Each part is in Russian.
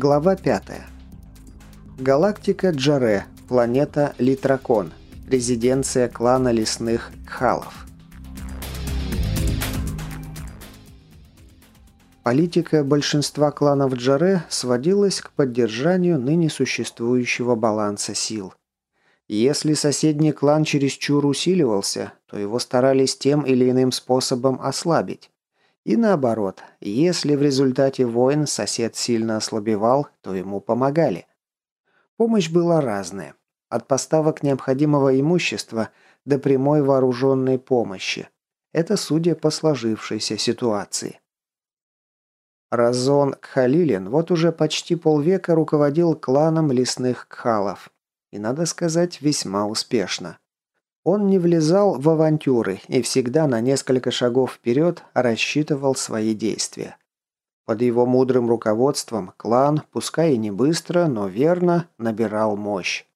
Глава 5. Галактика Джаре, планета Литракон, резиденция клана лесных Кхалов. Политика большинства кланов Джаре сводилась к поддержанию ныне существующего баланса сил. Если соседний клан чересчур усиливался, то его старались тем или иным способом ослабить. И наоборот, если в результате войн сосед сильно ослабевал, то ему помогали. Помощь была разная. От поставок необходимого имущества до прямой вооруженной помощи. Это судя по сложившейся ситуации. Разон Кхалилин вот уже почти полвека руководил кланом лесных кхалов. И, надо сказать, весьма успешно. Он не влезал в авантюры и всегда на несколько шагов вперед рассчитывал свои действия. Под его мудрым руководством клан, пускай и не быстро, но верно, набирал мощь.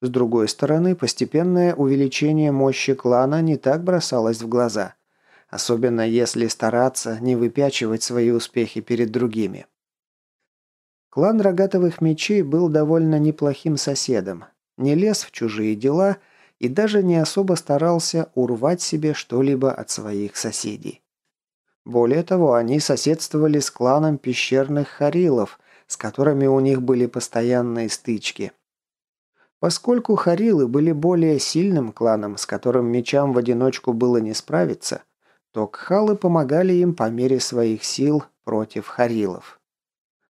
С другой стороны, постепенное увеличение мощи клана не так бросалось в глаза, особенно если стараться не выпячивать свои успехи перед другими. Клан Рогатовых Мечей был довольно неплохим соседом, не лез в чужие дела и даже не особо старался урвать себе что-либо от своих соседей. Более того, они соседствовали с кланом пещерных харилов, с которыми у них были постоянные стычки. Поскольку харилы были более сильным кланом, с которым мечам в одиночку было не справиться, то кхалы помогали им по мере своих сил против харилов.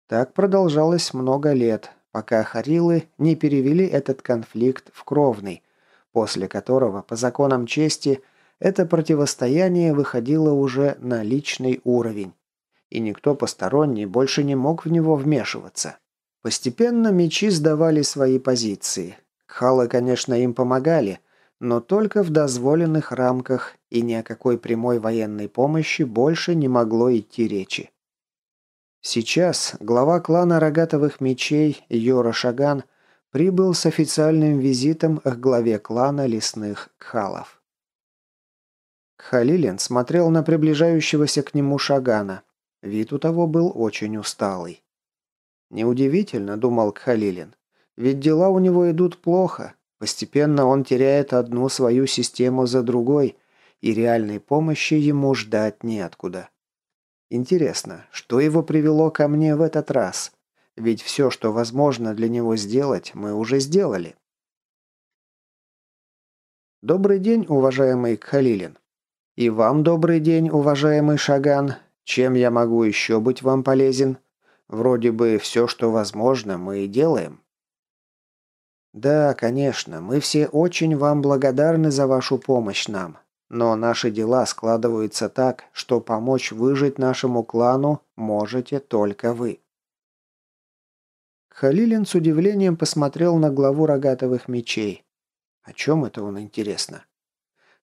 Так продолжалось много лет, пока харилы не перевели этот конфликт в кровный, после которого, по законам чести, это противостояние выходило уже на личный уровень, и никто посторонний больше не мог в него вмешиваться. Постепенно мечи сдавали свои позиции. Кхалы, конечно, им помогали, но только в дозволенных рамках, и ни о какой прямой военной помощи больше не могло идти речи. Сейчас глава клана Рогатовых Мечей Йора Шаган прибыл с официальным визитом к главе клана лесных Кхалов. Кхалилин смотрел на приближающегося к нему Шагана. Вид у того был очень усталый. «Неудивительно», — думал Кхалилин, — «ведь дела у него идут плохо. Постепенно он теряет одну свою систему за другой, и реальной помощи ему ждать неоткуда. Интересно, что его привело ко мне в этот раз?» Ведь все, что возможно для него сделать, мы уже сделали. Добрый день, уважаемый Кхалилин. И вам добрый день, уважаемый Шаган. Чем я могу еще быть вам полезен? Вроде бы все, что возможно, мы и делаем. Да, конечно, мы все очень вам благодарны за вашу помощь нам. Но наши дела складываются так, что помочь выжить нашему клану можете только вы. Халилин с удивлением посмотрел на главу рогатовых мечей. О чем это он, интересно?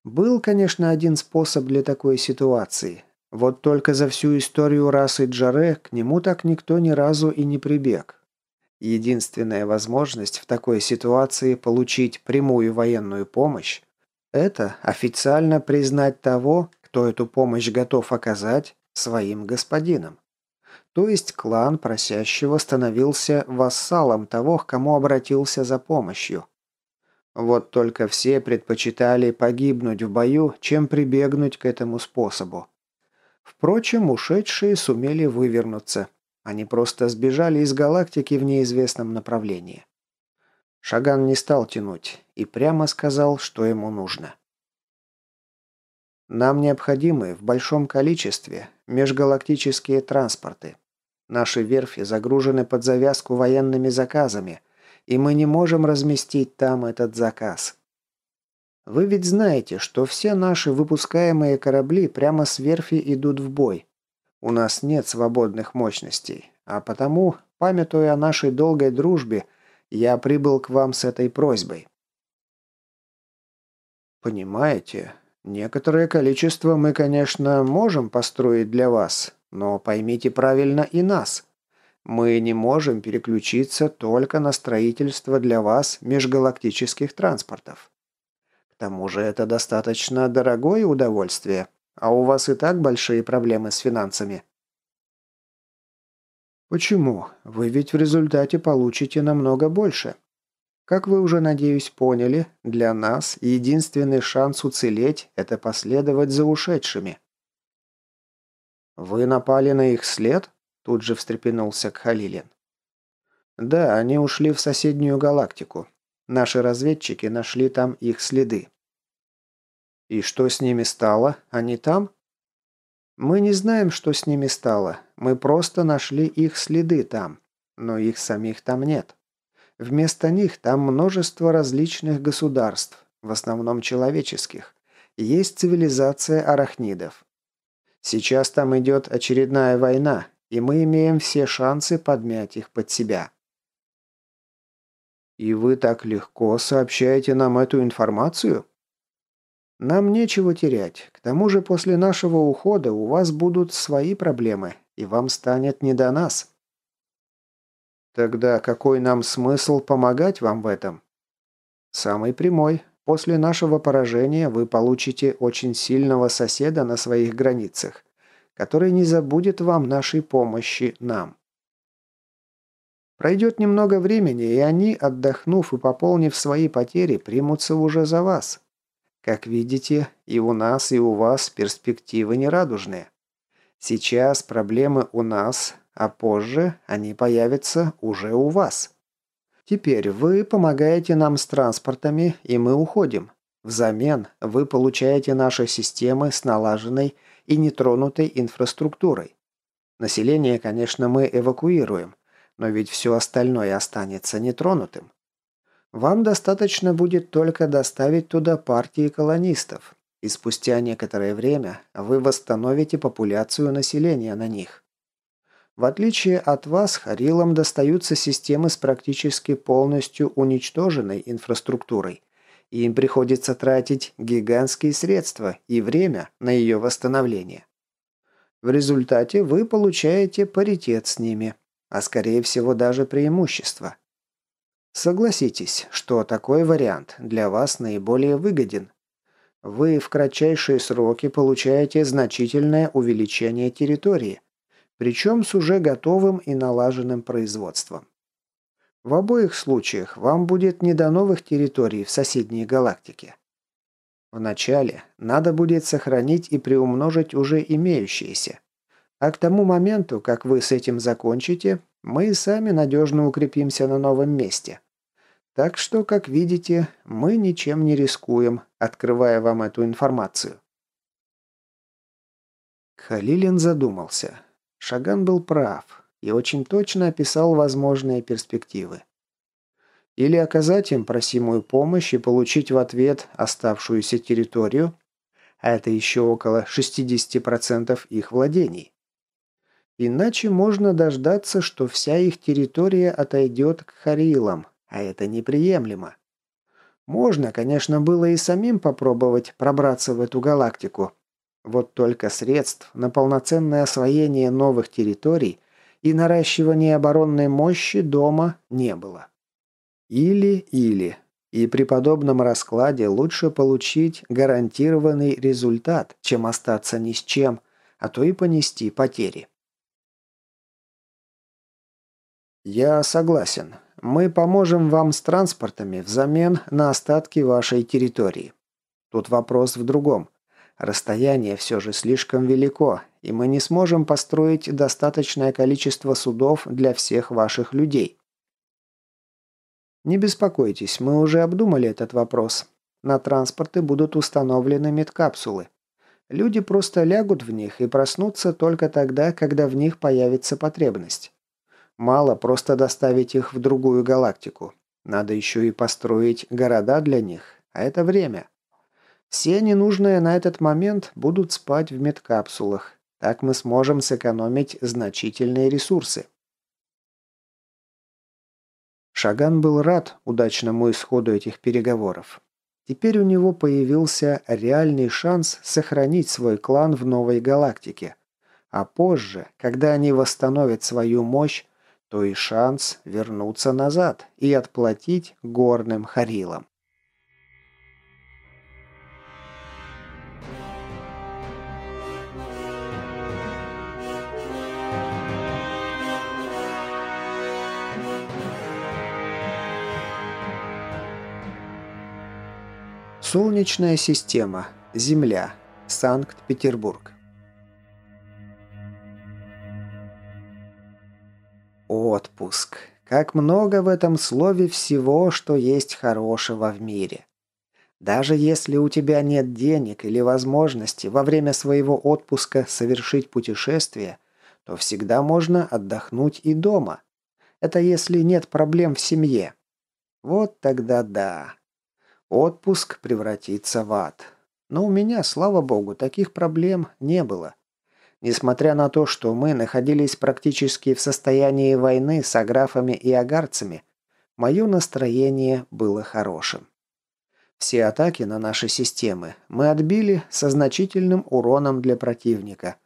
Был, конечно, один способ для такой ситуации. Вот только за всю историю расы Джаре к нему так никто ни разу и не прибег. Единственная возможность в такой ситуации получить прямую военную помощь – это официально признать того, кто эту помощь готов оказать, своим господином. То есть клан просящего становился вассалом того, к кому обратился за помощью. Вот только все предпочитали погибнуть в бою, чем прибегнуть к этому способу. Впрочем, ушедшие сумели вывернуться. Они просто сбежали из галактики в неизвестном направлении. Шаган не стал тянуть и прямо сказал, что ему нужно. Нам необходимы в большом количестве межгалактические транспорты. Наши верфи загружены под завязку военными заказами, и мы не можем разместить там этот заказ. Вы ведь знаете, что все наши выпускаемые корабли прямо с верфи идут в бой. У нас нет свободных мощностей, а потому, памятуя о нашей долгой дружбе, я прибыл к вам с этой просьбой. Понимаете, Некоторое количество мы, конечно, можем построить для вас, но поймите правильно и нас. Мы не можем переключиться только на строительство для вас межгалактических транспортов. К тому же это достаточно дорогое удовольствие, а у вас и так большие проблемы с финансами. Почему? Вы ведь в результате получите намного больше. Как вы уже, надеюсь, поняли, для нас единственный шанс уцелеть – это последовать за ушедшими. «Вы напали на их след?» – тут же встрепенулся Кхалилин. «Да, они ушли в соседнюю галактику. Наши разведчики нашли там их следы». «И что с ними стало? Они там?» Мы не знаем, что с ними стало. Мы просто нашли их следы там. Но их самих там нет. Вместо них там множество различных государств, в основном человеческих. Есть цивилизация арахнидов. Сейчас там идет очередная война, и мы имеем все шансы подмять их под себя. И вы так легко сообщаете нам эту информацию? Нам нечего терять. К тому же после нашего ухода у вас будут свои проблемы, и вам станет не до нас. Тогда какой нам смысл помогать вам в этом? Самый прямой. После нашего поражения вы получите очень сильного соседа на своих границах, который не забудет вам нашей помощи нам. Пройдет немного времени, и они, отдохнув и пополнив свои потери, примутся уже за вас. Как видите, и у нас, и у вас перспективы нерадужные. Сейчас проблемы у нас, а позже они появятся уже у вас. Теперь вы помогаете нам с транспортами, и мы уходим. Взамен вы получаете наши системы с налаженной и нетронутой инфраструктурой. Население, конечно, мы эвакуируем, но ведь все остальное останется нетронутым. Вам достаточно будет только доставить туда партии колонистов, и спустя некоторое время вы восстановите популяцию населения на них. В отличие от вас, Харилам достаются системы с практически полностью уничтоженной инфраструктурой, и им приходится тратить гигантские средства и время на ее восстановление. В результате вы получаете паритет с ними, а скорее всего даже преимущество. Согласитесь, что такой вариант для вас наиболее выгоден. Вы в кратчайшие сроки получаете значительное увеличение территории, причем с уже готовым и налаженным производством. В обоих случаях вам будет не до новых территорий в соседней галактике. Вначале надо будет сохранить и приумножить уже имеющиеся. А к тому моменту, как вы с этим закончите, мы сами надежно укрепимся на новом месте. Так что, как видите, мы ничем не рискуем, открывая вам эту информацию. Халилин задумался. Шаган был прав и очень точно описал возможные перспективы. Или оказать им просимую помощь и получить в ответ оставшуюся территорию, а это еще около 60% их владений. Иначе можно дождаться, что вся их территория отойдет к Харилам, а это неприемлемо. Можно, конечно, было и самим попробовать пробраться в эту галактику. Вот только средств на полноценное освоение новых территорий и наращивание оборонной мощи дома не было. Или-или. И при подобном раскладе лучше получить гарантированный результат, чем остаться ни с чем, а то и понести потери. «Я согласен. Мы поможем вам с транспортами взамен на остатки вашей территории. Тут вопрос в другом. Расстояние все же слишком велико, и мы не сможем построить достаточное количество судов для всех ваших людей. Не беспокойтесь, мы уже обдумали этот вопрос. На транспорты будут установлены медкапсулы. Люди просто лягут в них и проснутся только тогда, когда в них появится потребность. Мало просто доставить их в другую галактику. Надо еще и построить города для них, а это время. Все ненужные на этот момент будут спать в медкапсулах. Так мы сможем сэкономить значительные ресурсы. Шаган был рад удачному исходу этих переговоров. Теперь у него появился реальный шанс сохранить свой клан в новой галактике. А позже, когда они восстановят свою мощь, то и шанс вернуться назад и отплатить горным Харилам. Солнечная система. Земля. Санкт-Петербург. Отпуск. Как много в этом слове всего, что есть хорошего в мире. Даже если у тебя нет денег или возможности во время своего отпуска совершить путешествие, то всегда можно отдохнуть и дома. Это если нет проблем в семье. Вот тогда да. Отпуск превратится в ад. Но у меня, слава богу, таких проблем не было. Несмотря на то, что мы находились практически в состоянии войны с аграфами и агарцами, мое настроение было хорошим. Все атаки на наши системы мы отбили со значительным уроном для противника.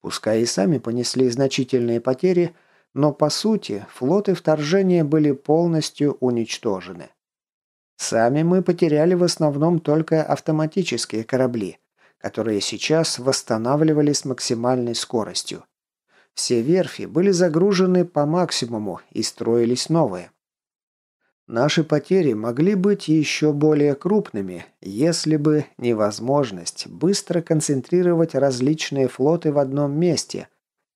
Пускай и сами понесли значительные потери, но по сути флоты вторжения были полностью уничтожены. Сами мы потеряли в основном только автоматические корабли – которые сейчас восстанавливали с максимальной скоростью. Все верфи были загружены по максимуму и строились новые. Наши потери могли быть еще более крупными, если бы не возможность быстро концентрировать различные флоты в одном месте,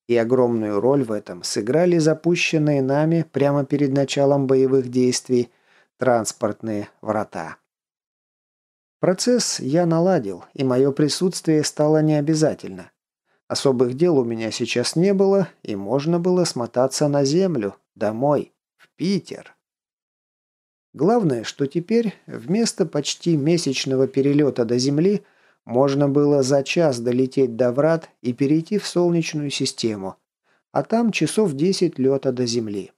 и огромную роль в этом сыграли запущенные нами прямо перед началом боевых действий транспортные врата. Процесс я наладил, и мое присутствие стало необязательно. Особых дел у меня сейчас не было, и можно было смотаться на землю, домой, в Питер. Главное, что теперь вместо почти месячного перелета до Земли можно было за час долететь до врат и перейти в Солнечную систему, а там часов 10 лета до Земли.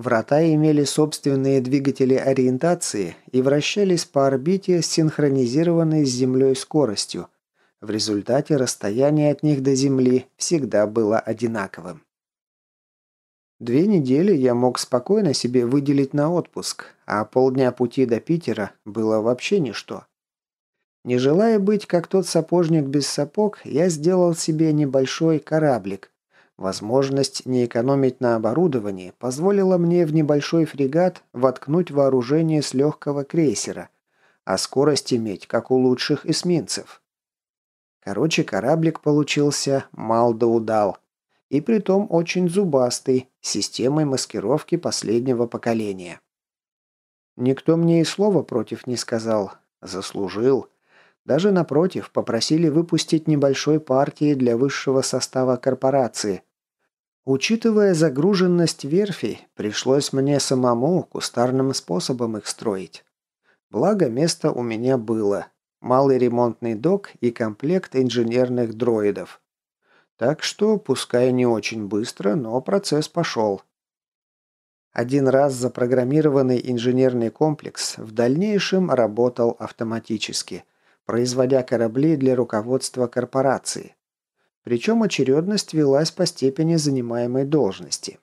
Врата имели собственные двигатели ориентации и вращались по орбите с синхронизированной с Землей скоростью. В результате расстояние от них до Земли всегда было одинаковым. Две недели я мог спокойно себе выделить на отпуск, а полдня пути до Питера было вообще ничто. Не желая быть как тот сапожник без сапог, я сделал себе небольшой кораблик, Возможность не экономить на оборудовании позволила мне в небольшой фрегат воткнуть вооружение с легкого крейсера, а скорость иметь, как у лучших эсминцев. Короче, кораблик получился мал да удал. И притом очень зубастый, системой маскировки последнего поколения. Никто мне и слова против не сказал. Заслужил. Даже напротив, попросили выпустить небольшой партии для высшего состава корпорации – Учитывая загруженность верфей, пришлось мне самому кустарным способом их строить. Благо, место у меня было. Малый ремонтный док и комплект инженерных дроидов. Так что, пускай не очень быстро, но процесс пошел. Один раз запрограммированный инженерный комплекс в дальнейшем работал автоматически, производя корабли для руководства корпорации. Причем очередность велась по степени занимаемой должности.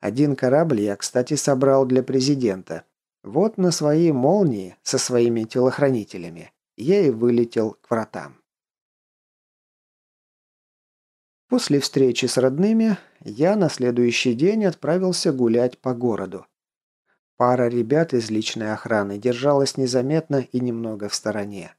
Один корабль я, кстати, собрал для президента. Вот на своей «Молнии» со своими телохранителями я и вылетел к вратам. После встречи с родными я на следующий день отправился гулять по городу. Пара ребят из личной охраны держалась незаметно и немного в стороне.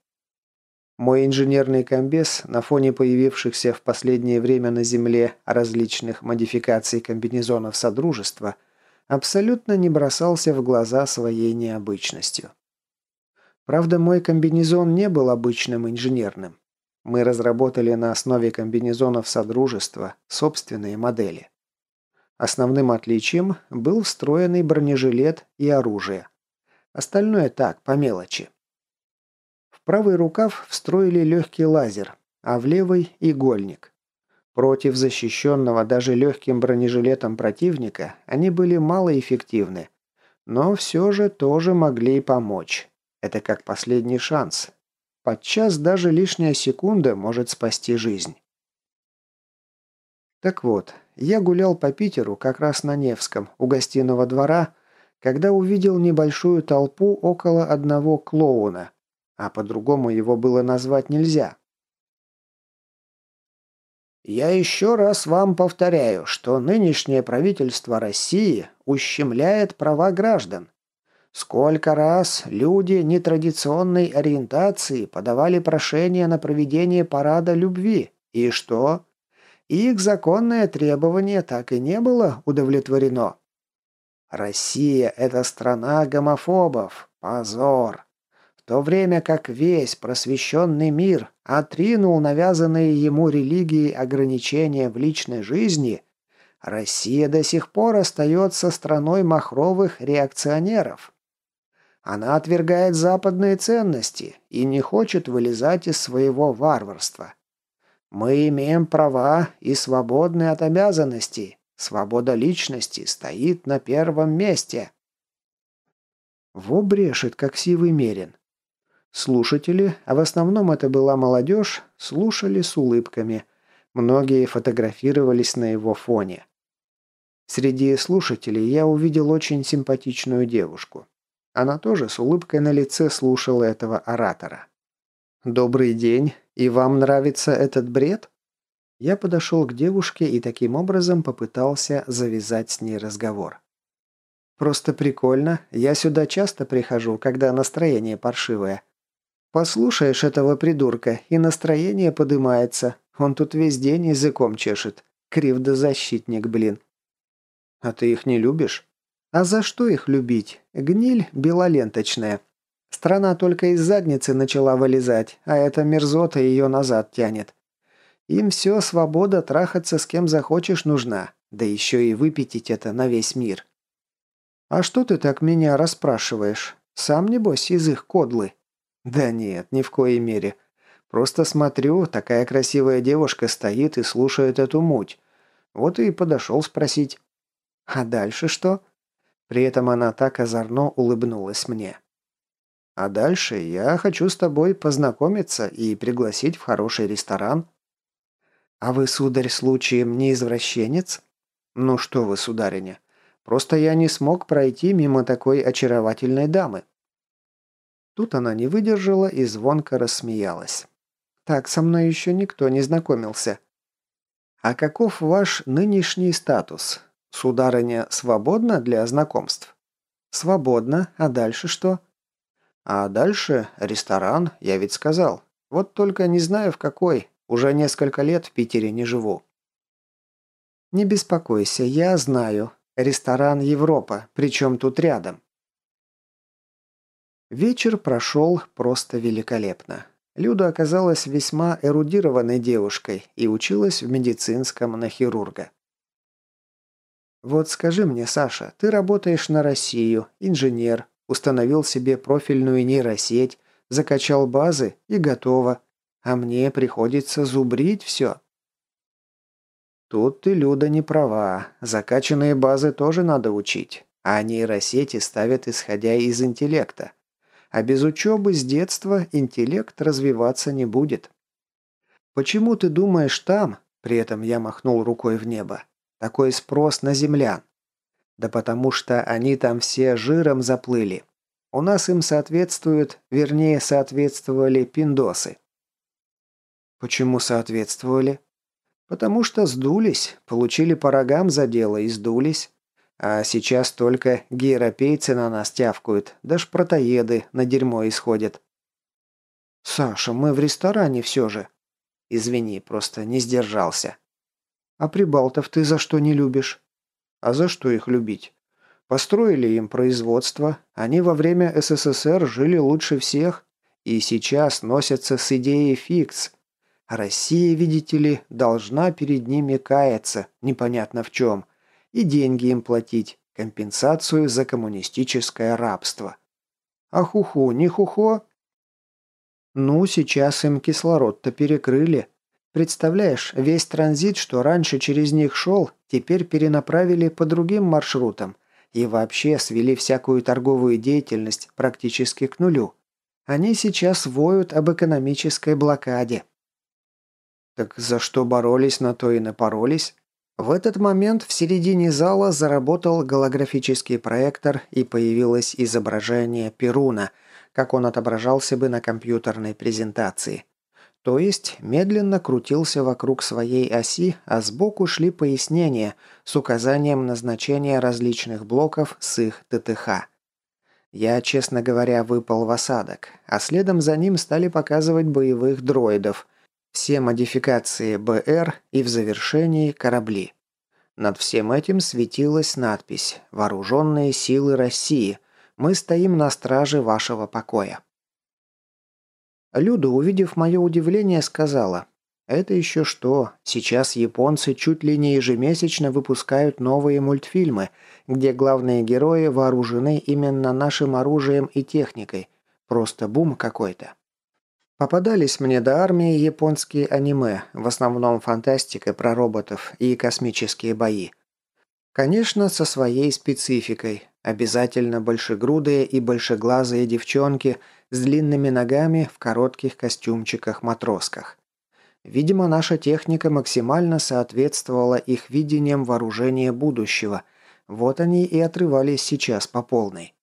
Мой инженерный комбез на фоне появившихся в последнее время на Земле различных модификаций комбинезонов Содружества абсолютно не бросался в глаза своей необычностью. Правда, мой комбинезон не был обычным инженерным. Мы разработали на основе комбинезонов Содружества собственные модели. Основным отличием был встроенный бронежилет и оружие. Остальное так, по мелочи правый рукав встроили легкий лазер, а в левый – игольник. Против защищенного даже легким бронежилетом противника они были малоэффективны, но все же тоже могли помочь. Это как последний шанс. Подчас даже лишняя секунда может спасти жизнь. Так вот, я гулял по Питеру как раз на Невском, у гостиного двора, когда увидел небольшую толпу около одного клоуна, а по-другому его было назвать нельзя. Я еще раз вам повторяю, что нынешнее правительство России ущемляет права граждан. Сколько раз люди нетрадиционной ориентации подавали прошение на проведение парада любви. И что? Их законное требование так и не было удовлетворено. Россия – это страна гомофобов. Позор. В то время как весь просвещенный мир отринул навязанные ему религии ограничения в личной жизни, Россия до сих пор остается страной махровых реакционеров. Она отвергает западные ценности и не хочет вылезать из своего варварства. Мы имеем права и свободны от обязанностей. Свобода личности стоит на первом месте. Во брешет, как сивый мерин. Слушатели, а в основном это была молодежь, слушали с улыбками. Многие фотографировались на его фоне. Среди слушателей я увидел очень симпатичную девушку. Она тоже с улыбкой на лице слушала этого оратора. «Добрый день. И вам нравится этот бред?» Я подошел к девушке и таким образом попытался завязать с ней разговор. «Просто прикольно. Я сюда часто прихожу, когда настроение паршивое. Послушаешь этого придурка, и настроение подымается. Он тут весь день языком чешет. Кривдозащитник, блин». «А ты их не любишь?» А за что их любить? Гниль белоленточная. Страна только из задницы начала вылезать, а эта мерзота ее назад тянет. Им все свобода трахаться с кем захочешь нужна, да еще и выпятить это на весь мир. А что ты так меня расспрашиваешь? Сам, небось, из их кодлы? Да нет, ни в коей мере. Просто смотрю, такая красивая девушка стоит и слушает эту муть. Вот и подошел спросить. А дальше что? При этом она так озорно улыбнулась мне. «А дальше я хочу с тобой познакомиться и пригласить в хороший ресторан». «А вы, сударь, случаем не извращенец?» «Ну что вы, сударыня, просто я не смог пройти мимо такой очаровательной дамы». Тут она не выдержала и звонко рассмеялась. «Так со мной еще никто не знакомился». «А каков ваш нынешний статус? «Сударыня, свободна для знакомств?» «Свободно. А дальше что?» «А дальше ресторан, я ведь сказал. Вот только не знаю в какой. Уже несколько лет в Питере не живу». «Не беспокойся, я знаю. Ресторан Европа, причем тут рядом». Вечер прошел просто великолепно. Люда оказалась весьма эрудированной девушкой и училась в медицинском на хирурга. «Вот скажи мне, Саша, ты работаешь на Россию, инженер, установил себе профильную нейросеть, закачал базы и готово. А мне приходится зубрить все». Тут ты, Люда, не права. Закачанные базы тоже надо учить. А нейросети ставят исходя из интеллекта. А без учебы с детства интеллект развиваться не будет. Почему ты думаешь там, при этом я махнул рукой в небо, такой спрос на землян? Да потому что они там все жиром заплыли. У нас им соответствуют, вернее, соответствовали пиндосы. Почему соответствовали? Потому что сдулись, получили по рогам за дело и сдулись. А сейчас только гейропейцы на нас тявкают, даже протоеды на дерьмо исходят. «Саша, мы в ресторане все же». «Извини, просто не сдержался». А прибалтов ты за что не любишь? А за что их любить? Построили им производство, они во время СССР жили лучше всех и сейчас носятся с идеей фикс. Россия, видите ли, должна перед ними каяться, непонятно в чем, и деньги им платить, компенсацию за коммунистическое рабство. А хуху, не хухо? Ну, сейчас им кислород-то перекрыли, Представляешь, весь транзит, что раньше через них шел, теперь перенаправили по другим маршрутам и вообще свели всякую торговую деятельность практически к нулю. Они сейчас воют об экономической блокаде. Так за что боролись, на то и напоролись. В этот момент в середине зала заработал голографический проектор и появилось изображение Перуна, как он отображался бы на компьютерной презентации. То есть медленно крутился вокруг своей оси, а сбоку шли пояснения с указанием назначения различных блоков с их ТТХ. Я, честно говоря, выпал в осадок, а следом за ним стали показывать боевых дроидов, все модификации БР и в завершении корабли. Над всем этим светилась надпись «Вооруженные силы России. Мы стоим на страже вашего покоя». Люда, увидев мое удивление, сказала это еще что. Сейчас японцы чуть ли не ежемесячно выпускают новые мультфильмы, где главные герои вооружены именно нашим оружием и техникой. Просто бум какой-то. Попадались мне до армии японские аниме, в основном фантастика про роботов и космические бои. Конечно, со своей спецификой. Обязательно большегрудые и большеглазые девчонки с длинными ногами в коротких костюмчиках-матросках. Видимо, наша техника максимально соответствовала их видениям вооружения будущего. Вот они и отрывались сейчас по полной.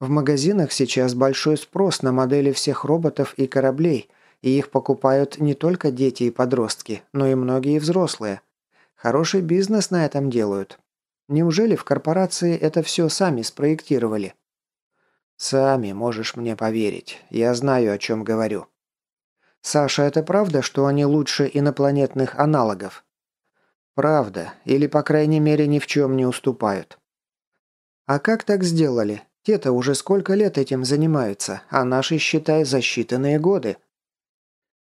В магазинах сейчас большой спрос на модели всех роботов и кораблей, и их покупают не только дети и подростки, но и многие взрослые. Хороший бизнес на этом делают. Неужели в корпорации это все сами спроектировали? Сами можешь мне поверить. Я знаю, о чем говорю. «Саша, это правда, что они лучше инопланетных аналогов?» «Правда. Или, по крайней мере, ни в чем не уступают». «А как так сделали? Те-то уже сколько лет этим занимаются, а наши, считай, за считанные годы».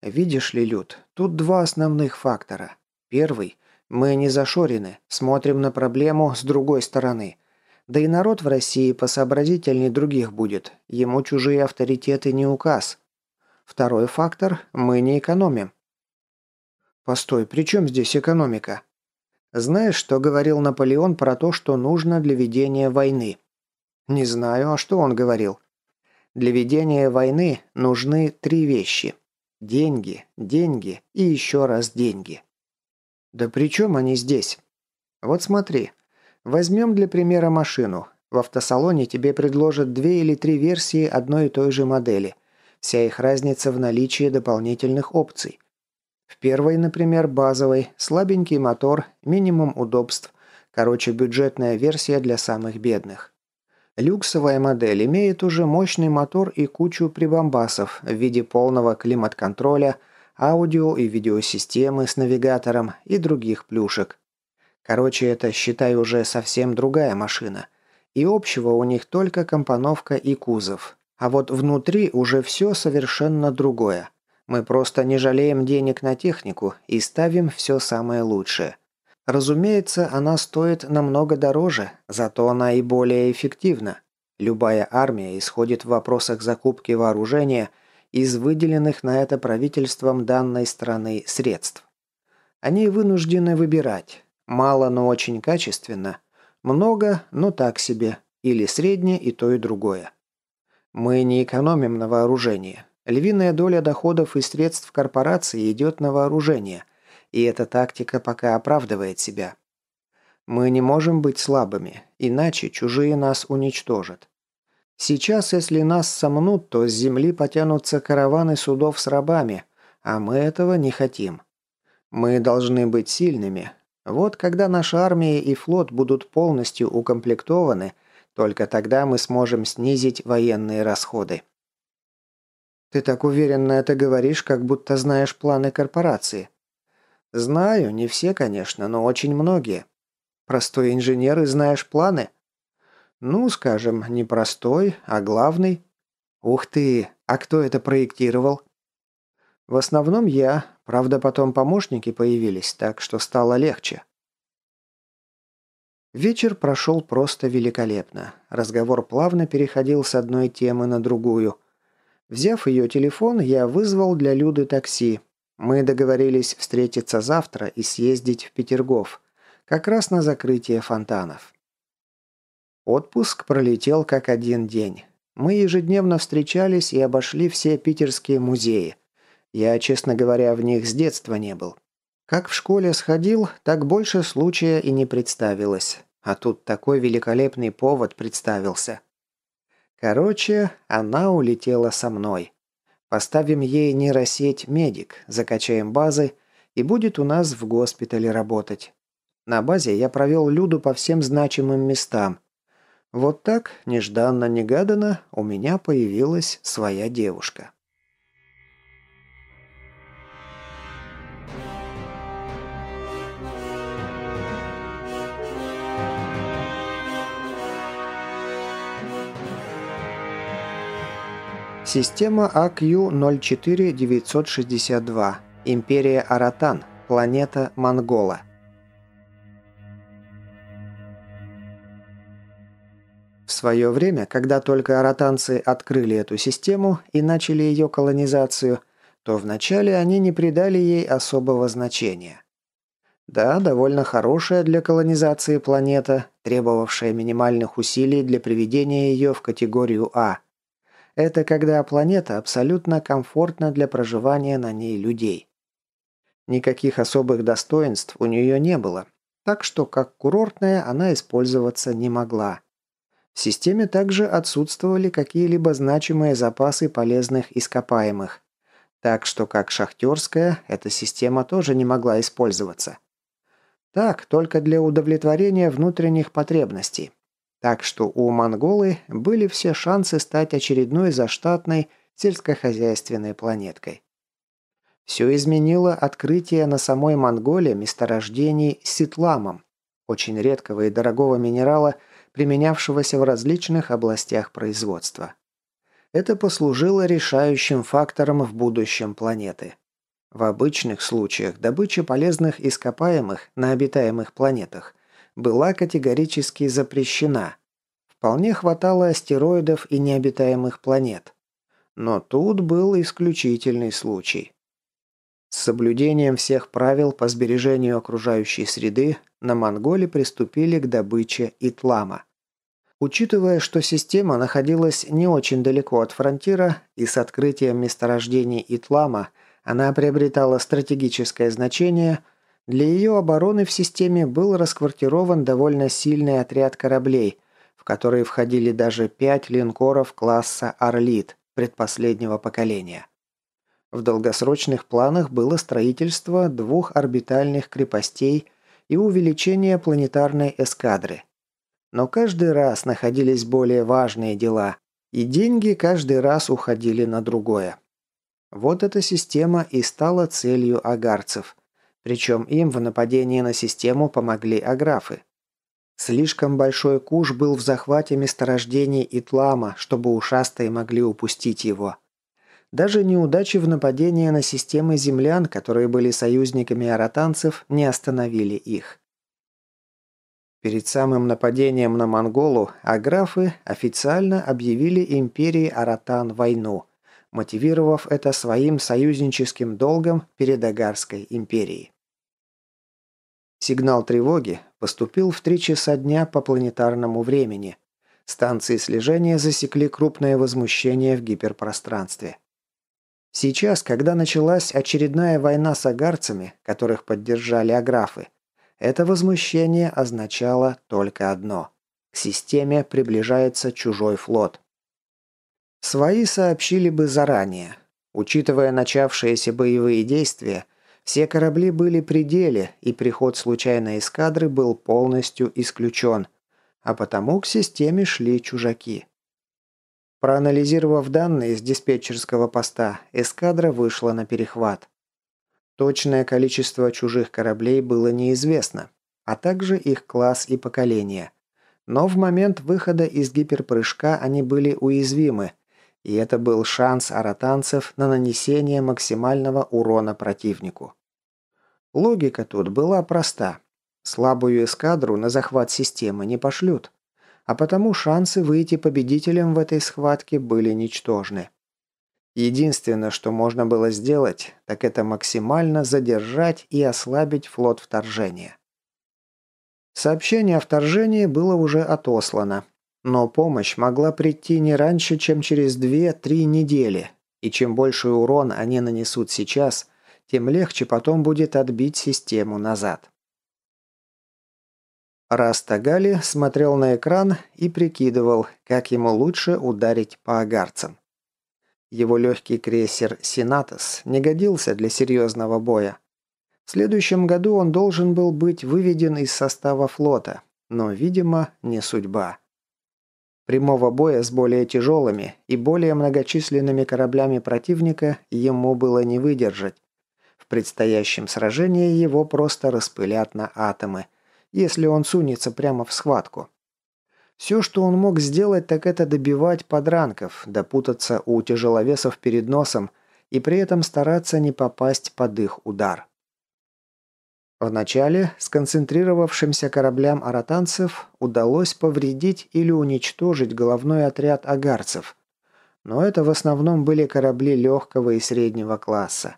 «Видишь ли, Люд, тут два основных фактора. Первый – мы не зашорены, смотрим на проблему с другой стороны». Да и народ в России посообразительней других будет. Ему чужие авторитеты не указ. Второй фактор – мы не экономим. Постой, при чем здесь экономика? Знаешь, что говорил Наполеон про то, что нужно для ведения войны? Не знаю, а что он говорил? Для ведения войны нужны три вещи. Деньги, деньги и еще раз деньги. Да при чем они здесь? Вот смотри. Возьмем для примера машину. В автосалоне тебе предложат две или три версии одной и той же модели – Вся их разница в наличии дополнительных опций. В первой, например, базовой, слабенький мотор, минимум удобств, короче, бюджетная версия для самых бедных. Люксовая модель имеет уже мощный мотор и кучу прибамбасов в виде полного климат-контроля, аудио и видеосистемы с навигатором и других плюшек. Короче, это, считай, уже совсем другая машина. И общего у них только компоновка и кузов. А вот внутри уже все совершенно другое. Мы просто не жалеем денег на технику и ставим все самое лучшее. Разумеется, она стоит намного дороже, зато она и более эффективна. Любая армия исходит в вопросах закупки вооружения из выделенных на это правительством данной страны средств. Они вынуждены выбирать. Мало, но очень качественно. Много, но так себе. Или среднее и то и другое. Мы не экономим на вооружении. Львиная доля доходов и средств корпорации идет на вооружение, и эта тактика пока оправдывает себя. Мы не можем быть слабыми, иначе чужие нас уничтожат. Сейчас, если нас сомнут, то с земли потянутся караваны судов с рабами, а мы этого не хотим. Мы должны быть сильными. Вот когда наша армия и флот будут полностью укомплектованы – только тогда мы сможем снизить военные расходы. Ты так уверенно это говоришь, как будто знаешь планы корпорации. Знаю, не все, конечно, но очень многие. Простой инженер и знаешь планы? Ну, скажем, не простой, а главный. Ух ты, а кто это проектировал? В основном я, правда потом помощники появились, так что стало легче. Вечер прошел просто великолепно. Разговор плавно переходил с одной темы на другую. Взяв ее телефон, я вызвал для Люды такси. Мы договорились встретиться завтра и съездить в Петергоф. Как раз на закрытие фонтанов. Отпуск пролетел как один день. Мы ежедневно встречались и обошли все питерские музеи. Я, честно говоря, в них с детства не был. Как в школе сходил, так больше случая и не представилось. А тут такой великолепный повод представился. Короче, она улетела со мной. Поставим ей нейросеть «Медик», закачаем базы, и будет у нас в госпитале работать. На базе я провел Люду по всем значимым местам. Вот так, нежданно-негаданно, у меня появилась своя девушка. Система АКЮ-04962. Империя Аратан. Планета Монгола. В свое время, когда только аратанцы открыли эту систему и начали ее колонизацию, то вначале они не придали ей особого значения. Да, довольно хорошая для колонизации планета, требовавшая минимальных усилий для приведения ее в категорию А. Это когда планета абсолютно комфортна для проживания на ней людей. Никаких особых достоинств у нее не было, так что как курортная она использоваться не могла. В системе также отсутствовали какие-либо значимые запасы полезных ископаемых. Так что как шахтерская, эта система тоже не могла использоваться. Так, только для удовлетворения внутренних потребностей. Так что у монголы были все шансы стать очередной заштатной сельскохозяйственной планеткой. Все изменило открытие на самой Монголии месторождений ситламом, очень редкого и дорогого минерала – применявшегося в различных областях производства. Это послужило решающим фактором в будущем планеты. В обычных случаях добыча полезных ископаемых на обитаемых планетах была категорически запрещена. Вполне хватало астероидов и необитаемых планет. Но тут был исключительный случай. С соблюдением всех правил по сбережению окружающей среды на Монголе приступили к добыче итлама. Учитывая, что система находилась не очень далеко от фронтира и с открытием месторождений итлама она приобретала стратегическое значение, для ее обороны в системе был расквартирован довольно сильный отряд кораблей, в которые входили даже пять линкоров класса «Орлит» предпоследнего поколения. В долгосрочных планах было строительство двух орбитальных крепостей и увеличение планетарной эскадры. Но каждый раз находились более важные дела, и деньги каждый раз уходили на другое. Вот эта система и стала целью агарцев. Причем им в нападении на систему помогли аграфы. Слишком большой куш был в захвате месторождений Итлама, чтобы ушастые могли упустить его. Даже неудачи в нападении на системы землян, которые были союзниками аратанцев, не остановили их. Перед самым нападением на Монголу аграфы официально объявили империи Аратан войну, мотивировав это своим союзническим долгом перед Агарской империей. Сигнал тревоги поступил в 3 часа дня по планетарному времени. Станции слежения засекли крупное возмущение в гиперпространстве. Сейчас, когда началась очередная война с агарцами, которых поддержали аграфы, это возмущение означало только одно. К системе приближается чужой флот. Свои сообщили бы заранее. Учитывая начавшиеся боевые действия, все корабли были при деле, и приход случайной эскадры был полностью исключен, а потому к системе шли чужаки. Проанализировав данные с диспетчерского поста, эскадра вышла на перехват. Точное количество чужих кораблей было неизвестно, а также их класс и поколение. Но в момент выхода из гиперпрыжка они были уязвимы, и это был шанс аратанцев на нанесение максимального урона противнику. Логика тут была проста. Слабую эскадру на захват системы не пошлют а потому шансы выйти победителем в этой схватке были ничтожны. Единственное, что можно было сделать, так это максимально задержать и ослабить флот вторжения. Сообщение о вторжении было уже отослано, но помощь могла прийти не раньше, чем через 2-3 недели, и чем больше урон они нанесут сейчас, тем легче потом будет отбить систему назад. Растагали смотрел на экран и прикидывал, как ему лучше ударить по агарцам. Его легкий крейсер «Сенатос» не годился для серьезного боя. В следующем году он должен был быть выведен из состава флота, но, видимо, не судьба. Прямого боя с более тяжелыми и более многочисленными кораблями противника ему было не выдержать. В предстоящем сражении его просто распылят на атомы, если он сунется прямо в схватку. Все, что он мог сделать, так это добивать подранков, допутаться у тяжеловесов перед носом и при этом стараться не попасть под их удар. Вначале сконцентрировавшимся кораблям аратанцев удалось повредить или уничтожить головной отряд агарцев, но это в основном были корабли легкого и среднего класса.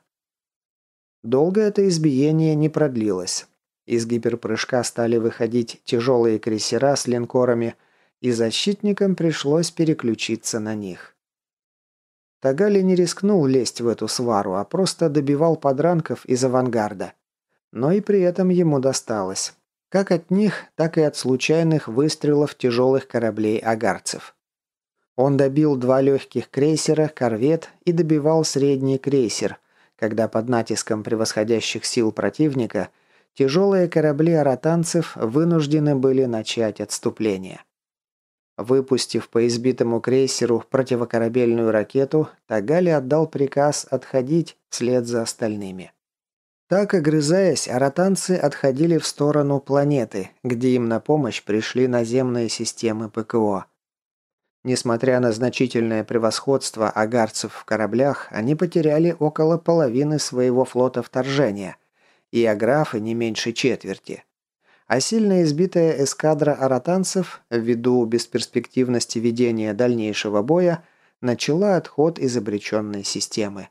Долго это избиение не продлилось. Из гиперпрыжка стали выходить тяжелые крейсера с линкорами, и защитникам пришлось переключиться на них. Тагали не рискнул лезть в эту свару, а просто добивал подранков из авангарда но и при этом ему досталось. Как от них, так и от случайных выстрелов тяжелых кораблей агарцев. Он добил два легких крейсера, корвет и добивал средний крейсер, когда под натиском превосходящих сил противника тяжелые корабли аратанцев вынуждены были начать отступление. Выпустив по избитому крейсеру противокорабельную ракету, Тагали отдал приказ отходить вслед за остальными. Так, огрызаясь, аратанцы отходили в сторону планеты, где им на помощь пришли наземные системы ПКО. Несмотря на значительное превосходство агарцев в кораблях, они потеряли около половины своего флота вторжения, и аграфы не меньше четверти. А сильно избитая эскадра аратанцев, ввиду бесперспективности ведения дальнейшего боя, начала отход из обреченной системы.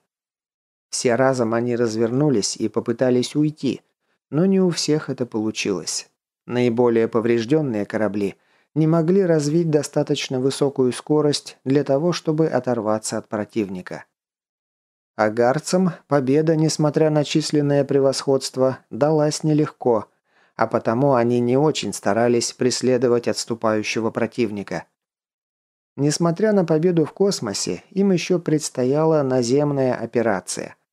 Все разом они развернулись и попытались уйти, но не у всех это получилось. Наиболее поврежденные корабли не могли развить достаточно высокую скорость для того, чтобы оторваться от противника. Агарцам победа, несмотря на численное превосходство, далась нелегко, а потому они не очень старались преследовать отступающего противника. Несмотря на победу в космосе, им еще предстояла наземная операция –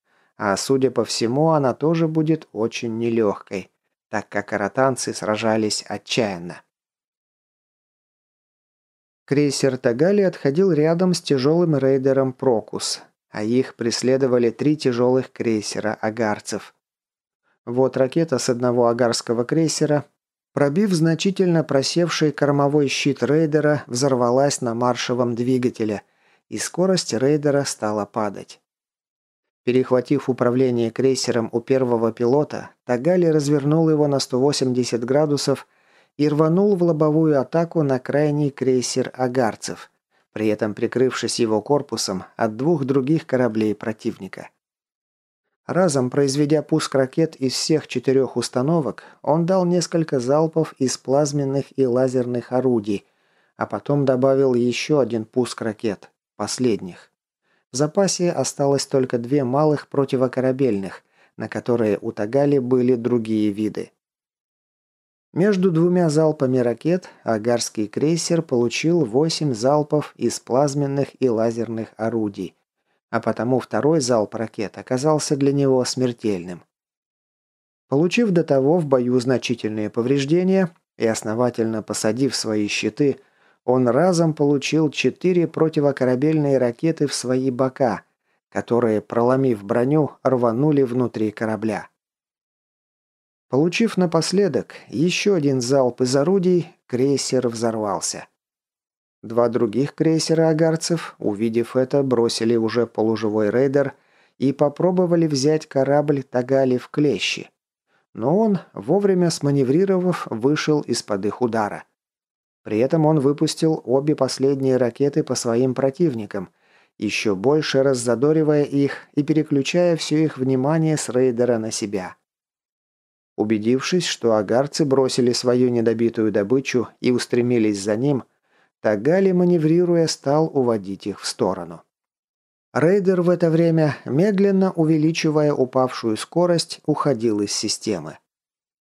а судя по всему, она тоже будет очень нелегкой, так как аратанцы сражались отчаянно. Крейсер Тагали отходил рядом с тяжелым рейдером «Прокус», а их преследовали три тяжелых крейсера агарцев. Вот ракета с одного агарского крейсера, пробив значительно просевший кормовой щит рейдера, взорвалась на маршевом двигателе, и скорость рейдера стала падать. Перехватив управление крейсером у первого пилота, Тагали развернул его на 180 градусов и рванул в лобовую атаку на крайний крейсер «Агарцев», при этом прикрывшись его корпусом от двух других кораблей противника. Разом произведя пуск ракет из всех четырех установок, он дал несколько залпов из плазменных и лазерных орудий, а потом добавил еще один пуск ракет, последних. В запасе осталось только две малых противокорабельных, на которые у Тагали были другие виды. Между двумя залпами ракет агарский крейсер получил 8 залпов из плазменных и лазерных орудий, а потому второй залп ракет оказался для него смертельным. Получив до того в бою значительные повреждения и основательно посадив свои щиты – он разом получил четыре противокорабельные ракеты в свои бока, которые, проломив броню, рванули внутри корабля. Получив напоследок еще один залп из орудий, крейсер взорвался. Два других крейсера агарцев, увидев это, бросили уже полуживой рейдер и попробовали взять корабль Тагали в клещи. Но он, вовремя сманеврировав, вышел из-под их удара. При этом он выпустил обе последние ракеты по своим противникам, еще больше раззадоривая их и переключая все их внимание с рейдера на себя. Убедившись, что агарцы бросили свою недобитую добычу и устремились за ним, Тагали, маневрируя, стал уводить их в сторону. Рейдер в это время, медленно увеличивая упавшую скорость, уходил из системы.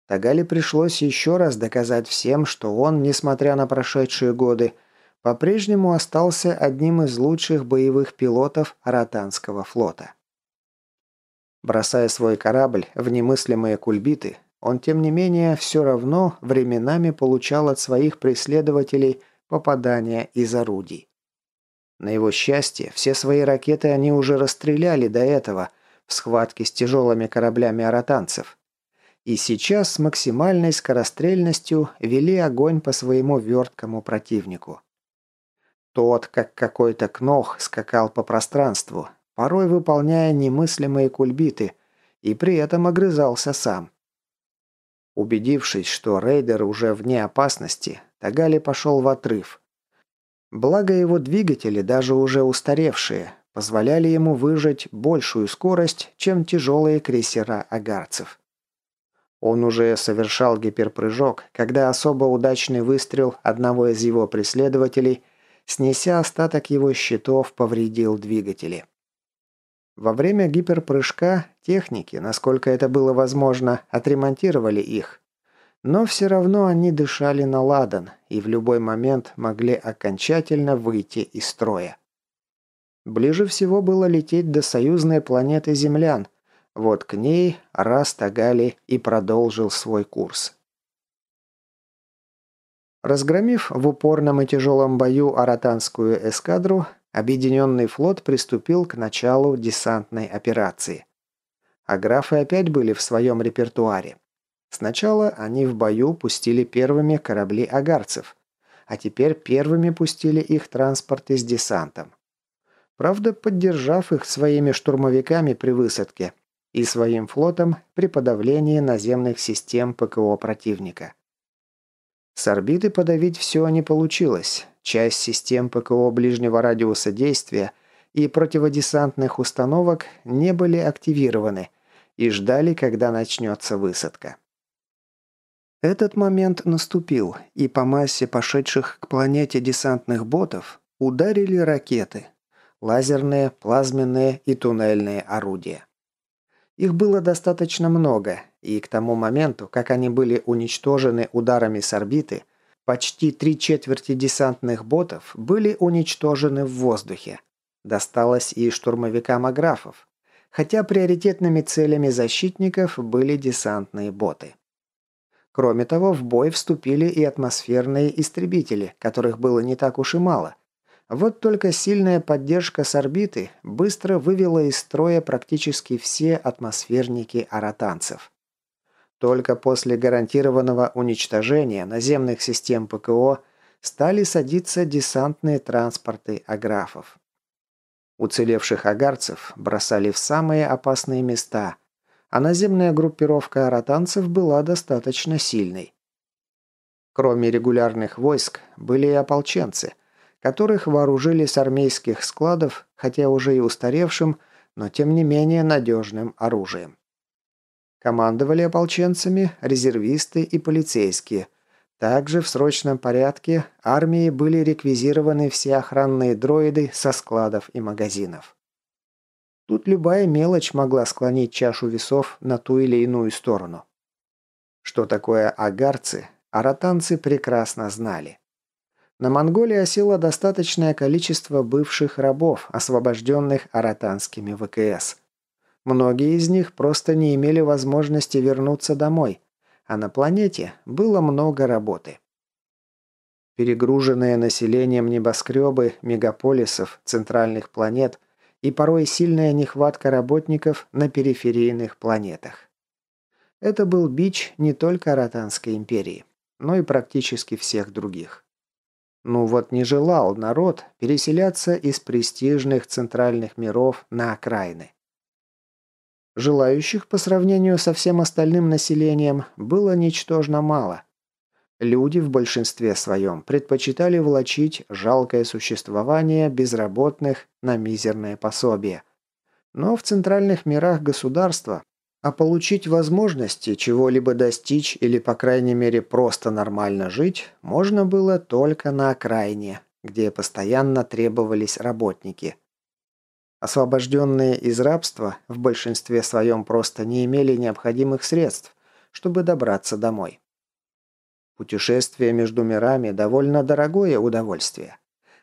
Тагали пришлось еще раз доказать всем, что он, несмотря на прошедшие годы, по-прежнему остался одним из лучших боевых пилотов Аратанского флота. Бросая свой корабль в немыслимые кульбиты, он, тем не менее, все равно временами получал от своих преследователей попадания из орудий. На его счастье, все свои ракеты они уже расстреляли до этого в схватке с тяжелыми кораблями аратанцев. И сейчас с максимальной скорострельностью вели огонь по своему верткому противнику. Тот, как какой-то кнох, скакал по пространству, порой выполняя немыслимые кульбиты, и при этом огрызался сам. Убедившись, что рейдер уже вне опасности, Тагали пошел в отрыв. Благо его двигатели, даже уже устаревшие, позволяли ему выжать большую скорость, чем тяжелые крейсера агарцев. Он уже совершал гиперпрыжок, когда особо удачный выстрел одного из его преследователей, снеся остаток его щитов, повредил двигатели. Во время гиперпрыжка техники, насколько это было возможно, отремонтировали их. Но все равно они дышали на ладан и в любой момент могли окончательно выйти из строя. Ближе всего было лететь до союзной планеты землян. Вот к ней раз Тагали и продолжил свой курс. Разгромив в упорном и тяжелом бою аратанскую эскадру, Объединенный флот приступил к началу десантной операции. А графы опять были в своем репертуаре. Сначала они в бою пустили первыми корабли агарцев, а теперь первыми пустили их транспорты с десантом. Правда, поддержав их своими штурмовиками при высадке и своим флотом при подавлении наземных систем ПКО противника. С орбиты подавить все не получилось, Часть систем ПКО ближнего радиуса действия и противодесантных установок не были активированы и ждали, когда начнется высадка. Этот момент наступил, и по массе пошедших к планете десантных ботов ударили ракеты, лазерные, плазменные и туннельные орудия. Их было достаточно много, и к тому моменту, как они были уничтожены ударами с орбиты, Почти три четверти десантных ботов были уничтожены в воздухе. Досталось и штурмовикам аграфов, хотя приоритетными целями защитников были десантные боты. Кроме того, в бой вступили и атмосферные истребители, которых было не так уж и мало. Вот только сильная поддержка с орбиты быстро вывела из строя практически все атмосферники аратанцев. Только после гарантированного уничтожения наземных систем ПКО стали садиться десантные транспорты аграфов. Уцелевших агарцев бросали в самые опасные места, а наземная группировка аратанцев была достаточно сильной. Кроме регулярных войск, были и ополченцы, которых вооружили с армейских складов, хотя уже и устаревшим, но тем не менее надежным оружием. Командовали ополченцами резервисты и полицейские. Также в срочном порядке армии были реквизированы все охранные дроиды со складов и магазинов. Тут любая мелочь могла склонить чашу весов на ту или иную сторону. Что такое агарцы, аратанцы прекрасно знали. На Монголии осело достаточное количество бывших рабов, освобожденных аратанскими ВКС – Многие из них просто не имели возможности вернуться домой, а на планете было много работы. Перегруженные населением небоскребы, мегаполисов, центральных планет и порой сильная нехватка работников на периферийных планетах. Это был бич не только Ротанской империи, но и практически всех других. Ну вот не желал народ переселяться из престижных центральных миров на окраины. Желающих по сравнению со всем остальным населением было ничтожно мало. Люди в большинстве своем предпочитали влачить жалкое существование безработных на мизерное пособие. Но в центральных мирах государства, а получить возможности чего-либо достичь или, по крайней мере, просто нормально жить, можно было только на окраине, где постоянно требовались работники – Освобожденные из рабства в большинстве своем просто не имели необходимых средств, чтобы добраться домой. Путешествие между мирами – довольно дорогое удовольствие.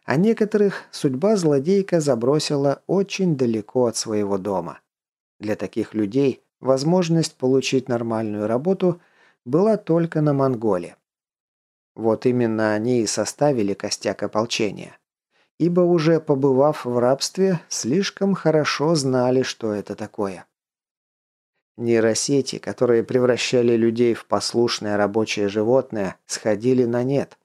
А некоторых судьба злодейка забросила очень далеко от своего дома. Для таких людей возможность получить нормальную работу была только на Монголе. Вот именно они и составили костяк ополчения. Ибо уже побывав в рабстве, слишком хорошо знали, что это такое. Нейросети, которые превращали людей в послушное рабочее животное, сходили на нет.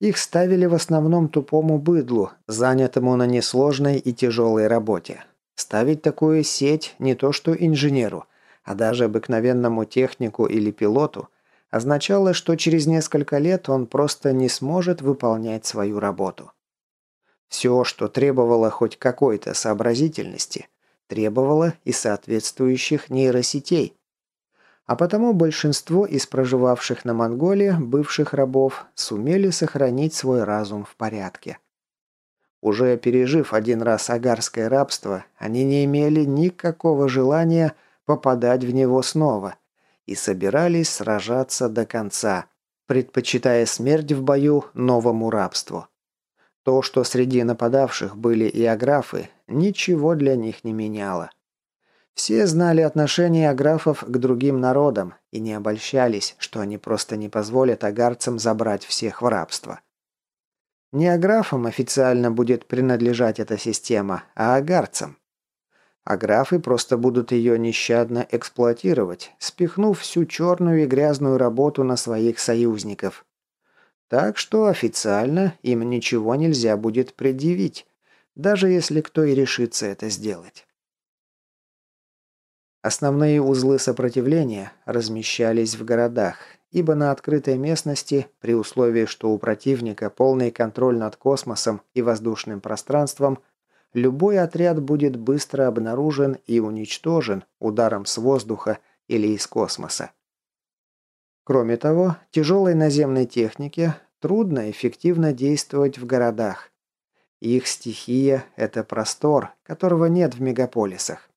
Их ставили в основном тупому быдлу, занятому на несложной и тяжелой работе. Ставить такую сеть не то что инженеру, а даже обыкновенному технику или пилоту означало, что через несколько лет он просто не сможет выполнять свою работу. Все, что требовало хоть какой-то сообразительности, требовало и соответствующих нейросетей. А потому большинство из проживавших на Монголии бывших рабов сумели сохранить свой разум в порядке. Уже пережив один раз агарское рабство, они не имели никакого желания попадать в него снова и собирались сражаться до конца, предпочитая смерть в бою новому рабству. То, что среди нападавших были и аграфы, ничего для них не меняло. Все знали отношение аграфов к другим народам и не обольщались, что они просто не позволят агарцам забрать всех в рабство. Не аграфам официально будет принадлежать эта система, а агарцам. Аграфы просто будут ее нещадно эксплуатировать, спихнув всю черную и грязную работу на своих союзников. Так что официально им ничего нельзя будет предъявить, даже если кто и решится это сделать. Основные узлы сопротивления размещались в городах, ибо на открытой местности, при условии, что у противника полный контроль над космосом и воздушным пространством, любой отряд будет быстро обнаружен и уничтожен ударом с воздуха или из космоса. Кроме того, тяжелой наземной технике трудно эффективно действовать в городах. Их стихия – это простор, которого нет в мегаполисах.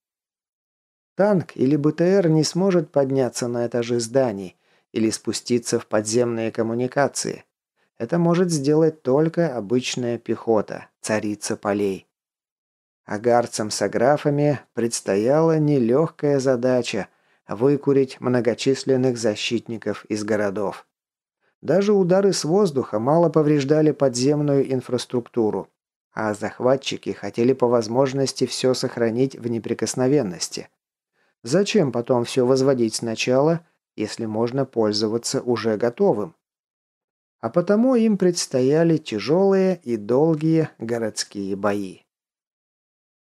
Танк или БТР не сможет подняться на этажи зданий или спуститься в подземные коммуникации. Это может сделать только обычная пехота, царица полей. Агарцам с аграфами предстояла нелегкая задача выкурить многочисленных защитников из городов. Даже удары с воздуха мало повреждали подземную инфраструктуру, а захватчики хотели по возможности все сохранить в неприкосновенности. Зачем потом все возводить сначала, если можно пользоваться уже готовым? А потому им предстояли тяжелые и долгие городские бои.